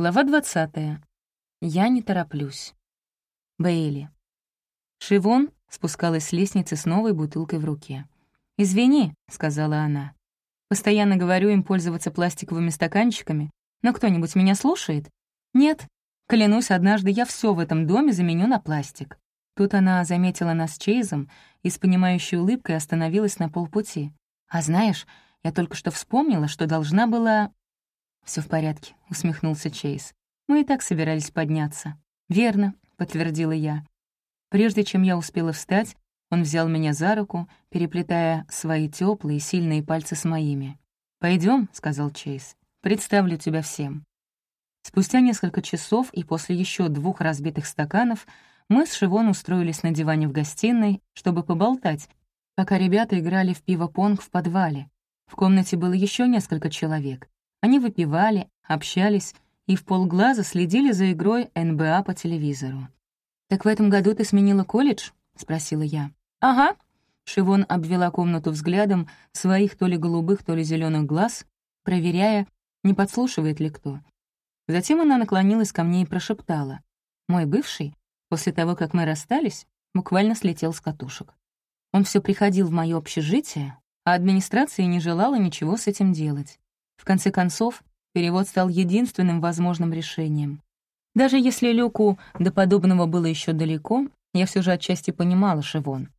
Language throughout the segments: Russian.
Глава 20. Я не тороплюсь. Бейли. Шивон спускалась с лестницы с новой бутылкой в руке. «Извини», — сказала она. «Постоянно говорю им пользоваться пластиковыми стаканчиками, но кто-нибудь меня слушает? Нет. Клянусь, однажды я все в этом доме заменю на пластик». Тут она заметила нас с Чейзом и с понимающей улыбкой остановилась на полпути. «А знаешь, я только что вспомнила, что должна была все в порядке», — усмехнулся Чейз. «Мы и так собирались подняться». «Верно», — подтвердила я. Прежде чем я успела встать, он взял меня за руку, переплетая свои теплые, сильные пальцы с моими. Пойдем, сказал Чейз. «Представлю тебя всем». Спустя несколько часов и после еще двух разбитых стаканов мы с Шивон устроились на диване в гостиной, чтобы поболтать, пока ребята играли в пиво-понг в подвале. В комнате было еще несколько человек. Они выпивали, общались и в полглаза следили за игрой НБА по телевизору. «Так в этом году ты сменила колледж?» — спросила я. «Ага». Шивон обвела комнату взглядом своих то ли голубых, то ли зеленых глаз, проверяя, не подслушивает ли кто. Затем она наклонилась ко мне и прошептала. «Мой бывший, после того, как мы расстались, буквально слетел с катушек. Он все приходил в мое общежитие, а администрация не желала ничего с этим делать. В конце концов, перевод стал единственным возможным решением. Даже если Люку до подобного было еще далеко, я все же отчасти понимала Шивон.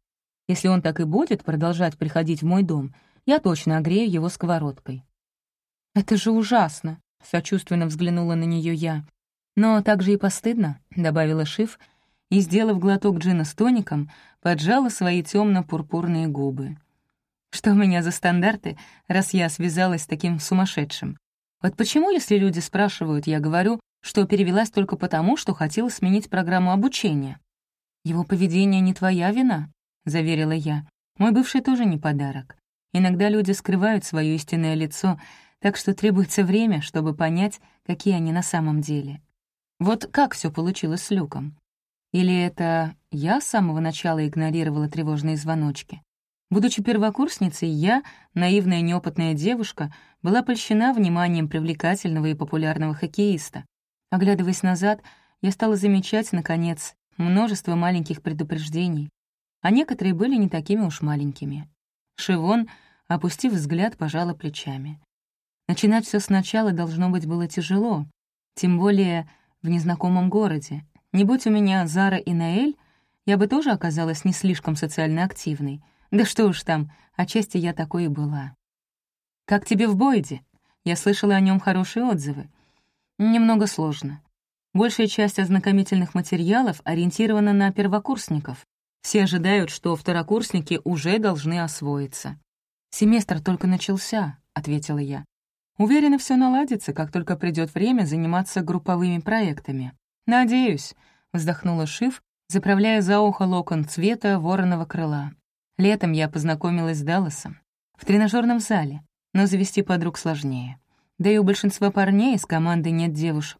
Если он так и будет продолжать приходить в мой дом, я точно огрею его сковородкой. «Это же ужасно!» — сочувственно взглянула на нее я. «Но так же и постыдно», — добавила Шив, и, сделав глоток джина с тоником, поджала свои темно пурпурные губы. Что у меня за стандарты, раз я связалась с таким сумасшедшим? Вот почему, если люди спрашивают, я говорю, что перевелась только потому, что хотела сменить программу обучения? «Его поведение не твоя вина», — заверила я. «Мой бывший тоже не подарок. Иногда люди скрывают свое истинное лицо, так что требуется время, чтобы понять, какие они на самом деле. Вот как все получилось с Люком? Или это я с самого начала игнорировала тревожные звоночки? Будучи первокурсницей, я, наивная неопытная девушка, была польщена вниманием привлекательного и популярного хоккеиста. Оглядываясь назад, я стала замечать, наконец, множество маленьких предупреждений, а некоторые были не такими уж маленькими. Шивон, опустив взгляд, пожала плечами. Начинать все сначала должно быть было тяжело, тем более в незнакомом городе. Не будь у меня Зара и Наэль, я бы тоже оказалась не слишком социально активной — да что уж там, отчасти я такой и была. «Как тебе в Бойде?» Я слышала о нем хорошие отзывы. Немного сложно. Большая часть ознакомительных материалов ориентирована на первокурсников. Все ожидают, что второкурсники уже должны освоиться. «Семестр только начался», — ответила я. «Уверена, все наладится, как только придет время заниматься групповыми проектами». «Надеюсь», — вздохнула Шиф, заправляя за ухо локон цвета вороного крыла. Летом я познакомилась с Далласом в тренажерном зале, но завести подруг сложнее. Да и у большинства парней из команды нет девушек.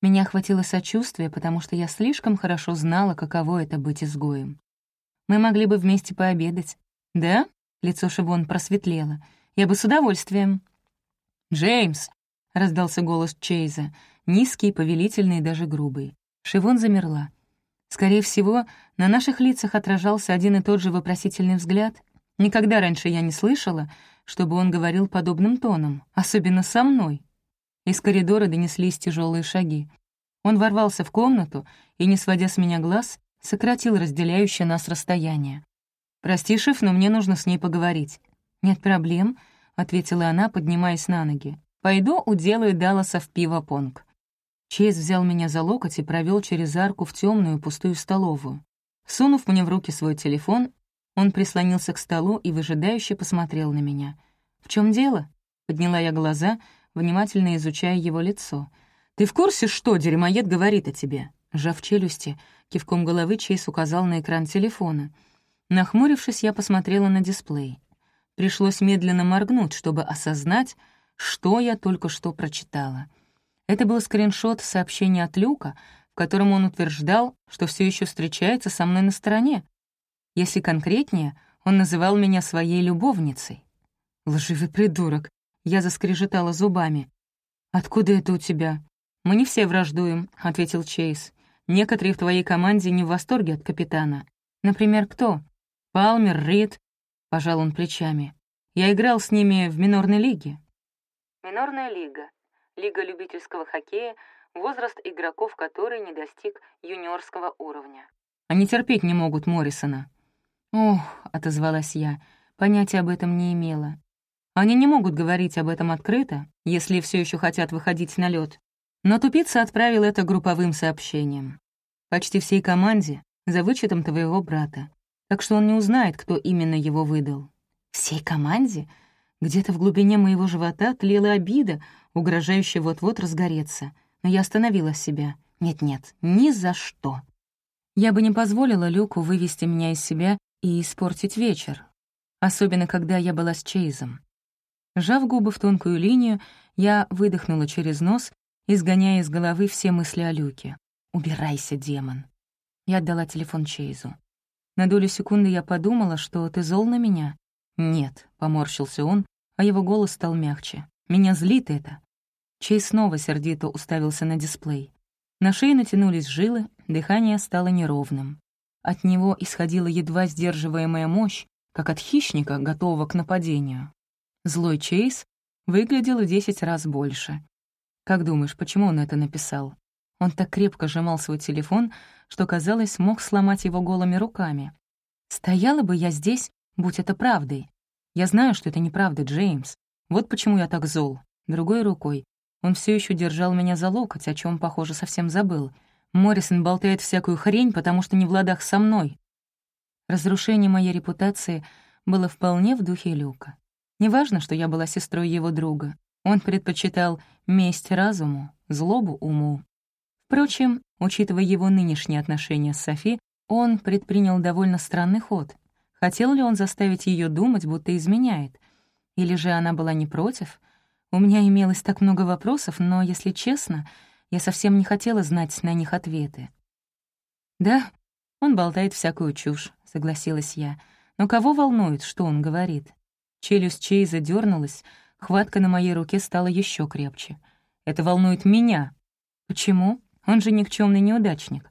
Меня охватило сочувствие, потому что я слишком хорошо знала, каково это быть изгоем. Мы могли бы вместе пообедать. Да? Лицо Шивон просветлело. Я бы с удовольствием. «Джеймс!» — раздался голос Чейза, низкий, повелительный и даже грубый. Шивон замерла. Скорее всего, на наших лицах отражался один и тот же вопросительный взгляд. Никогда раньше я не слышала, чтобы он говорил подобным тоном, особенно со мной. Из коридора донеслись тяжелые шаги. Он ворвался в комнату и, не сводя с меня глаз, сократил разделяющее нас расстояние. «Прости, шеф, но мне нужно с ней поговорить». «Нет проблем», — ответила она, поднимаясь на ноги. «Пойду уделаю Далласа в пиво-понг». Чейз взял меня за локоть и провел через арку в темную пустую столовую. Сунув мне в руки свой телефон, он прислонился к столу и выжидающе посмотрел на меня. «В чем дело?» — подняла я глаза, внимательно изучая его лицо. «Ты в курсе, что дерьмоед говорит о тебе?» Сжав челюсти, кивком головы Чейз указал на экран телефона. Нахмурившись, я посмотрела на дисплей. Пришлось медленно моргнуть, чтобы осознать, что я только что прочитала — это был скриншот сообщения от Люка, в котором он утверждал, что все еще встречается со мной на стороне. Если конкретнее, он называл меня своей любовницей. «Лживый придурок!» — я заскрежетала зубами. «Откуда это у тебя?» «Мы не все враждуем», — ответил Чейз. «Некоторые в твоей команде не в восторге от капитана. Например, кто? Палмер, Рид?» — пожал он плечами. «Я играл с ними в минорной лиге». Минорная лига. Лига любительского хоккея, возраст игроков которой не достиг юниорского уровня. Они терпеть не могут Моррисона. «Ох», — отозвалась я, — понятия об этом не имела. Они не могут говорить об этом открыто, если все еще хотят выходить на лед. Но тупица отправил это групповым сообщением. Почти всей команде, за вычетом твоего брата. Так что он не узнает, кто именно его выдал. Всей команде? Где-то в глубине моего живота тлела обида, угрожающая вот-вот разгореться. Но я остановила себя. Нет-нет, ни за что. Я бы не позволила Люку вывести меня из себя и испортить вечер. Особенно, когда я была с Чейзом. Сжав губы в тонкую линию, я выдохнула через нос, изгоняя из головы все мысли о Люке. «Убирайся, демон!» Я отдала телефон Чейзу. На долю секунды я подумала, что ты зол на меня. «Нет», — поморщился он, а его голос стал мягче. «Меня злит это». Чейз снова сердито уставился на дисплей. На шее натянулись жилы, дыхание стало неровным. От него исходила едва сдерживаемая мощь, как от хищника, готового к нападению. Злой Чейз выглядел десять раз больше. Как думаешь, почему он это написал? Он так крепко сжимал свой телефон, что, казалось, мог сломать его голыми руками. «Стояла бы я здесь, будь это правдой. Я знаю, что это неправда, Джеймс. Вот почему я так зол. Другой рукой. Он все еще держал меня за локоть, о чем, похоже, совсем забыл. Моррисон болтает всякую хрень, потому что не в ладах со мной. Разрушение моей репутации было вполне в духе Люка. Неважно, что я была сестрой его друга. Он предпочитал месть разуму, злобу уму. Впрочем, учитывая его нынешние отношения с Софи, он предпринял довольно странный ход. Хотел ли он заставить ее думать, будто изменяет? Или же она была не против? У меня имелось так много вопросов, но, если честно, я совсем не хотела знать на них ответы. «Да, он болтает всякую чушь», — согласилась я. «Но кого волнует, что он говорит? Челюсть Чейза дернулась, хватка на моей руке стала еще крепче. «Это волнует меня». «Почему? Он же никчемный неудачник.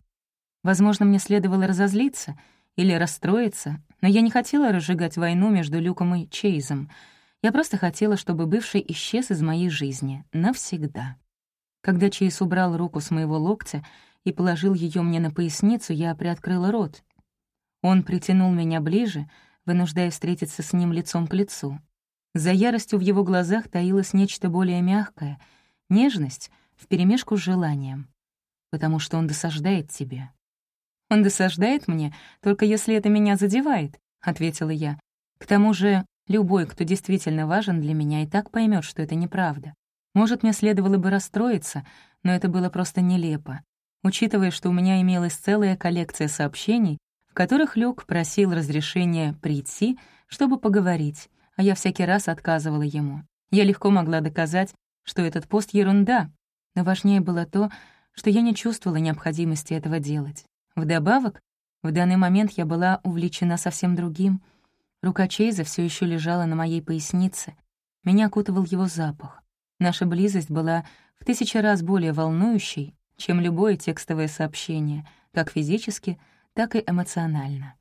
Возможно, мне следовало разозлиться или расстроиться, но я не хотела разжигать войну между Люком и Чейзом. Я просто хотела, чтобы бывший исчез из моей жизни навсегда. Когда Чейз убрал руку с моего локтя и положил ее мне на поясницу, я приоткрыла рот. Он притянул меня ближе — вынуждая встретиться с ним лицом к лицу. За яростью в его глазах таилось нечто более мягкое, нежность вперемешку с желанием. Потому что он досаждает тебе. «Он досаждает мне, только если это меня задевает», — ответила я. «К тому же любой, кто действительно важен для меня, и так поймет, что это неправда. Может, мне следовало бы расстроиться, но это было просто нелепо. Учитывая, что у меня имелась целая коллекция сообщений, которых Люк просил разрешения прийти, чтобы поговорить, а я всякий раз отказывала ему. Я легко могла доказать, что этот пост — ерунда, но важнее было то, что я не чувствовала необходимости этого делать. Вдобавок, в данный момент я была увлечена совсем другим. Рука Чейза все еще лежала на моей пояснице. Меня окутывал его запах. Наша близость была в тысячи раз более волнующей, чем любое текстовое сообщение, как физически — так и эмоционально.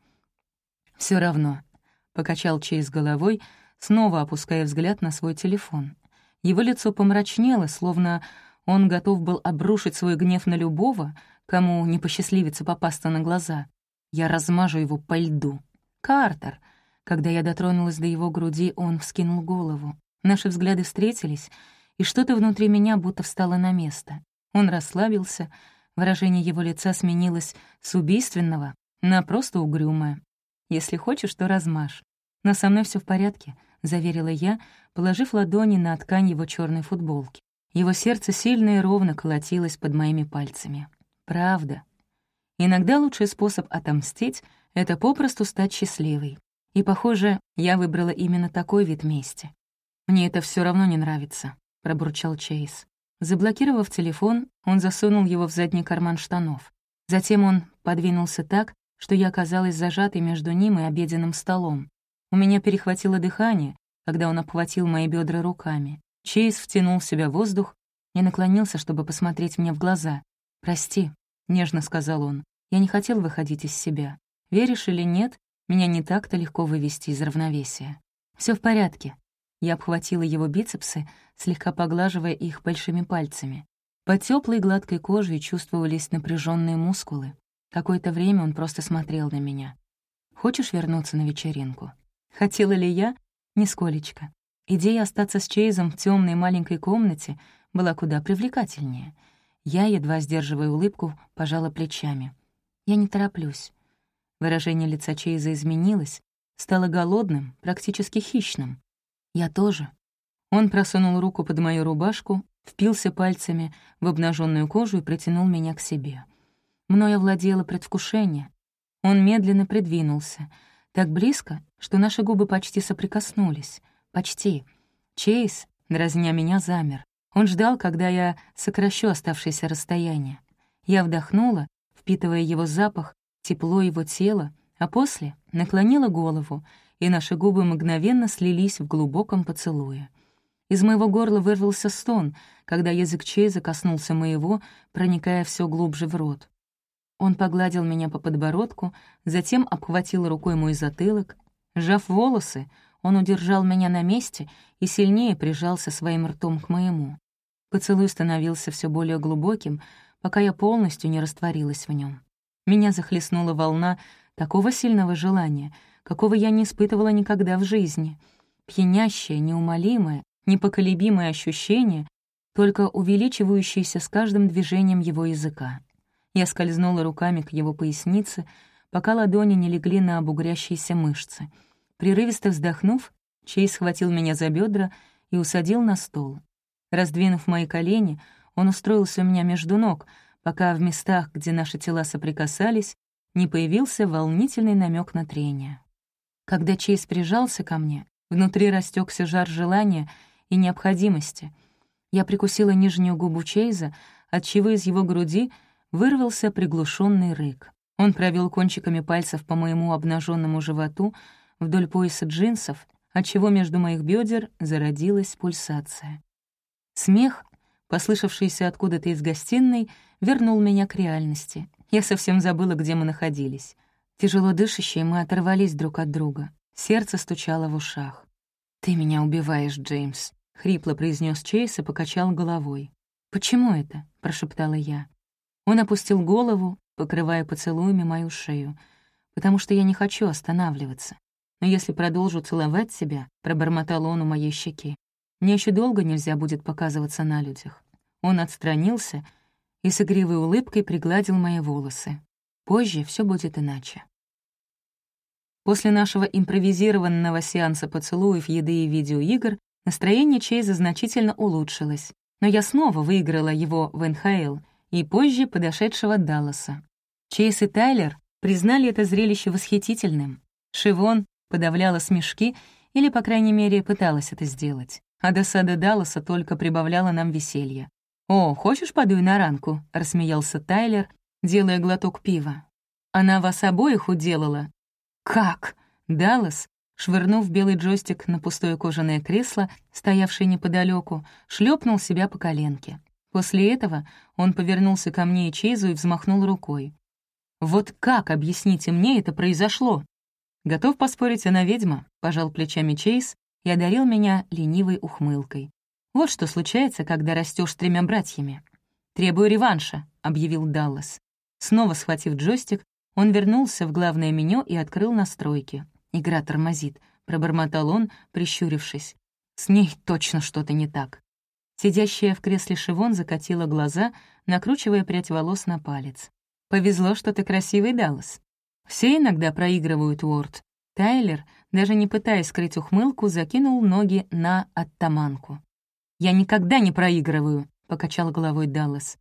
Все равно», — покачал Чейз головой, снова опуская взгляд на свой телефон. Его лицо помрачнело, словно он готов был обрушить свой гнев на любого, кому не посчастливится попасться на глаза. Я размажу его по льду. «Картер!» Когда я дотронулась до его груди, он вскинул голову. Наши взгляды встретились, и что-то внутри меня будто встало на место. Он расслабился, Выражение его лица сменилось с убийственного на просто угрюмое. «Если хочешь, то размажь. Но со мной все в порядке», — заверила я, положив ладони на ткань его черной футболки. Его сердце сильно и ровно колотилось под моими пальцами. «Правда. Иногда лучший способ отомстить — это попросту стать счастливой. И, похоже, я выбрала именно такой вид мести. Мне это все равно не нравится», — пробурчал Чейз. Заблокировав телефон, он засунул его в задний карман штанов. Затем он подвинулся так, что я оказалась зажатой между ним и обеденным столом. У меня перехватило дыхание, когда он обхватил мои бедра руками. Чейз втянул в себя воздух, и наклонился, чтобы посмотреть мне в глаза. «Прости», — нежно сказал он, — «я не хотел выходить из себя. Веришь или нет, меня не так-то легко вывести из равновесия. Все в порядке». Я обхватила его бицепсы, слегка поглаживая их большими пальцами. Под теплой гладкой кожей чувствовались напряженные мускулы. Какое-то время он просто смотрел на меня. «Хочешь вернуться на вечеринку?» Хотела ли я? Нисколечко. Идея остаться с Чейзом в темной маленькой комнате была куда привлекательнее. Я, едва сдерживая улыбку, пожала плечами. Я не тороплюсь. Выражение лица Чейза изменилось, стало голодным, практически хищным. Я тоже. Он просунул руку под мою рубашку, впился пальцами в обнаженную кожу и притянул меня к себе. Мною овладело предвкушение. Он медленно придвинулся — так близко, что наши губы почти соприкоснулись. Почти. Чейз, дразня меня, замер. Он ждал, когда я сокращу оставшееся расстояние. Я вдохнула, впитывая его запах, тепло его тела, а после наклонила голову, и наши губы мгновенно слились в глубоком поцелуе. Из моего горла вырвался стон, когда язык Чейза коснулся моего, проникая все глубже в рот. Он погладил меня по подбородку, затем обхватил рукой мой затылок. Сжав волосы, он удержал меня на месте и сильнее прижался своим ртом к моему. Поцелуй становился все более глубоким, пока я полностью не растворилась в нем. Меня захлестнула волна такого сильного желания, какого я не испытывала никогда в жизни. Пьянящее, неумолимое, непоколебимое ощущение, только увеличивающееся с каждым движением его языка. Я скользнула руками к его пояснице, пока ладони не легли на обугрящиеся мышцы. Прерывисто вздохнув, Чей схватил меня за бедра и усадил на стол. Раздвинув мои колени, он устроился у меня между ног, пока в местах, где наши тела соприкасались, не появился волнительный намек на трение. Когда Чейз прижался ко мне, внутри растекся жар желания и необходимости. Я прикусила нижнюю губу Чейза, отчего из его груди вырвался приглушенный рык. Он провел кончиками пальцев по моему обнаженному животу вдоль пояса джинсов, отчего между моих бедер зародилась пульсация. Смех, послышавшийся откуда-то из гостиной, вернул меня к реальности. Я совсем забыла, где мы находились. Тяжело дышащие, мы оторвались друг от друга. Сердце стучало в ушах. «Ты меня убиваешь, Джеймс», — хрипло произнес Чейз и покачал головой. «Почему это?» — прошептала я. Он опустил голову, покрывая поцелуями мою шею, потому что я не хочу останавливаться. Но если продолжу целовать себя, пробормотал он у моей щеки, мне еще долго нельзя будет показываться на людях. Он отстранился и с игривой улыбкой пригладил мои волосы. Позже все будет иначе. После нашего импровизированного сеанса поцелуев, еды и видеоигр настроение Чейза значительно улучшилось, но я снова выиграла его в НХЛ — и позже подошедшего Далласа. Чейз и Тайлер признали это зрелище восхитительным. Шивон подавляла смешки или, по крайней мере, пыталась это сделать. А досада Далласа только прибавляла нам веселья. «О, хочешь, подуй на ранку?» — рассмеялся Тайлер, делая глоток пива. «Она вас обоих уделала». «Как?» — Даллас, швырнув белый джойстик на пустое кожаное кресло, стоявшее неподалеку, шлепнул себя по коленке. После этого он повернулся ко мне и Чейзу и взмахнул рукой. «Вот как, объясните мне, это произошло?» «Готов поспорить, она ведьма», — пожал плечами Чейз и одарил меня ленивой ухмылкой. «Вот что случается, когда растешь тремя братьями». «Требую реванша», — объявил Даллас. Снова схватив джойстик, он вернулся в главное меню и открыл настройки. «Игра тормозит», — пробормотал он, прищурившись. «С ней точно что-то не так». Сидящая в кресле Шивон закатила глаза, накручивая прядь волос на палец. «Повезло, что ты красивый, Даллас. Все иногда проигрывают Уорд». Тайлер, даже не пытаясь скрыть ухмылку, закинул ноги на оттаманку. «Я никогда не проигрываю», — покачал головой Даллас.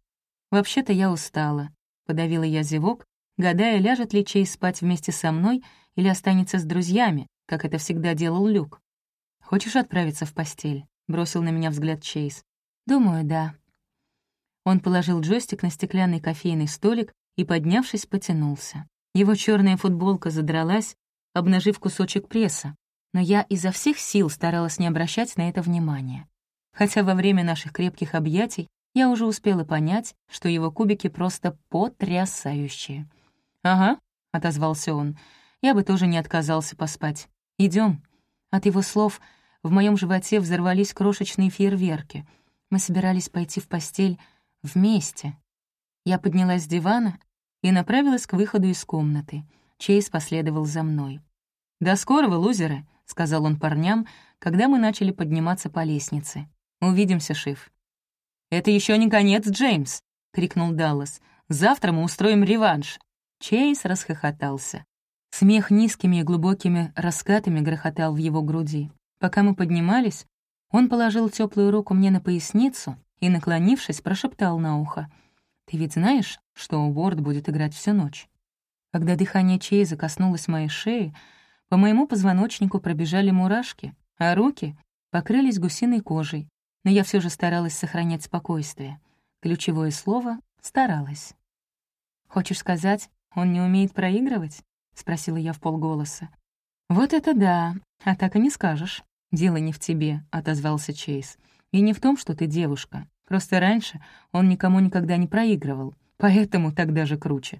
«Вообще-то я устала», — подавила я зевок, гадая, ляжет ли Чейз спать вместе со мной или останется с друзьями, как это всегда делал Люк. «Хочешь отправиться в постель?» — бросил на меня взгляд Чейз. «Думаю, да». Он положил джойстик на стеклянный кофейный столик и, поднявшись, потянулся. Его черная футболка задралась, обнажив кусочек пресса, но я изо всех сил старалась не обращать на это внимания. Хотя во время наших крепких объятий Я уже успела понять, что его кубики просто потрясающие. «Ага», — отозвался он, — «я бы тоже не отказался поспать. Идем. От его слов в моем животе взорвались крошечные фейерверки. Мы собирались пойти в постель вместе. Я поднялась с дивана и направилась к выходу из комнаты. Чейз последовал за мной. «До скорого, лузеры», — сказал он парням, когда мы начали подниматься по лестнице. «Увидимся, Шиф». «Это еще не конец, Джеймс!» — крикнул Даллас. «Завтра мы устроим реванш!» Чейз расхохотался. Смех низкими и глубокими раскатами грохотал в его груди. Пока мы поднимались, он положил теплую руку мне на поясницу и, наклонившись, прошептал на ухо. «Ты ведь знаешь, что Уорд будет играть всю ночь?» Когда дыхание Чейза коснулось моей шеи, по моему позвоночнику пробежали мурашки, а руки покрылись гусиной кожей, но я все же старалась сохранять спокойствие. Ключевое слово — старалась. «Хочешь сказать, он не умеет проигрывать?» — спросила я в полголоса. «Вот это да, а так и не скажешь. Дело не в тебе», — отозвался Чейз. «И не в том, что ты девушка. Просто раньше он никому никогда не проигрывал, поэтому так даже круче.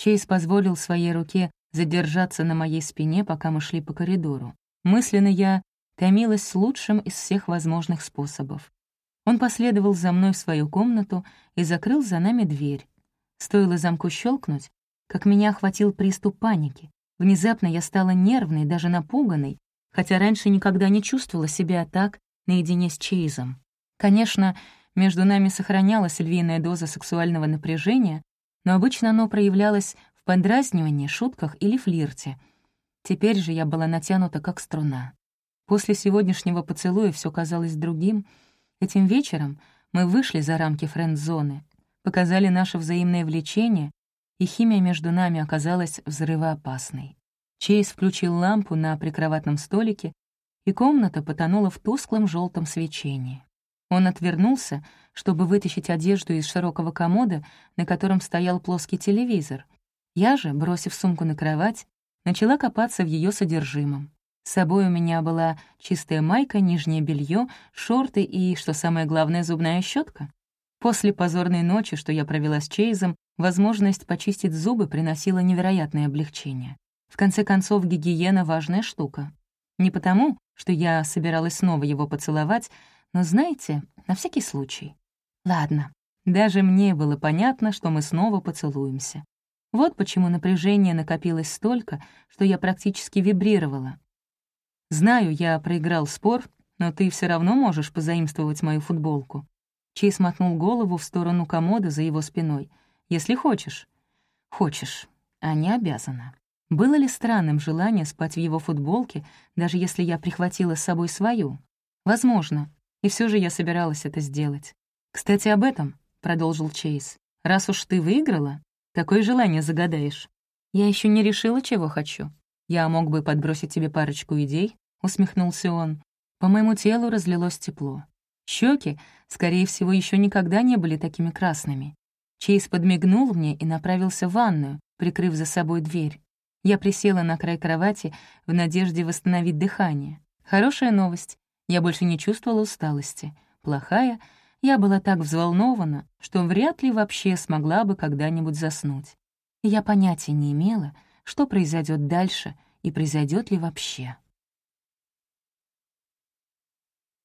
Чейз позволил своей руке задержаться на моей спине, пока мы шли по коридору. Мысленно я томилась с лучшим из всех возможных способов. Он последовал за мной в свою комнату и закрыл за нами дверь. Стоило замку щелкнуть, как меня охватил приступ паники. Внезапно я стала нервной, даже напуганной, хотя раньше никогда не чувствовала себя так наедине с Чейзом. Конечно, между нами сохранялась львиная доза сексуального напряжения, но обычно оно проявлялось в подразнивании, шутках или флирте. Теперь же я была натянута как струна. После сегодняшнего поцелуя все казалось другим. Этим вечером мы вышли за рамки френд-зоны, показали наше взаимное влечение, и химия между нами оказалась взрывоопасной. Чейз включил лампу на прикроватном столике, и комната потонула в тусклом желтом свечении. Он отвернулся, чтобы вытащить одежду из широкого комода, на котором стоял плоский телевизор. Я же, бросив сумку на кровать, начала копаться в ее содержимом. С собой у меня была чистая майка, нижнее белье, шорты и, что самое главное, зубная щетка. После позорной ночи, что я провела с Чейзом, возможность почистить зубы приносила невероятное облегчение. В конце концов, гигиена — важная штука. Не потому, что я собиралась снова его поцеловать, но знаете, на всякий случай. Ладно, даже мне было понятно, что мы снова поцелуемся. Вот почему напряжение накопилось столько, что я практически вибрировала. Знаю, я проиграл спор, но ты все равно можешь позаимствовать мою футболку. Чейз мотнул голову в сторону комода за его спиной. «Если хочешь». «Хочешь, а не обязана». Было ли странным желание спать в его футболке, даже если я прихватила с собой свою? Возможно, и все же я собиралась это сделать. «Кстати, об этом», — продолжил Чейз. «Раз уж ты выиграла, какое желание загадаешь?» «Я еще не решила, чего хочу. Я мог бы подбросить тебе парочку идей», — усмехнулся он. По моему телу разлилось тепло. Щеки, скорее всего, еще никогда не были такими красными. Чейз подмигнул мне и направился в ванную, прикрыв за собой дверь. Я присела на край кровати в надежде восстановить дыхание. Хорошая новость. Я больше не чувствовала усталости. Плохая, я была так взволнована, что вряд ли вообще смогла бы когда-нибудь заснуть. я понятия не имела, что произойдет дальше и произойдет ли вообще.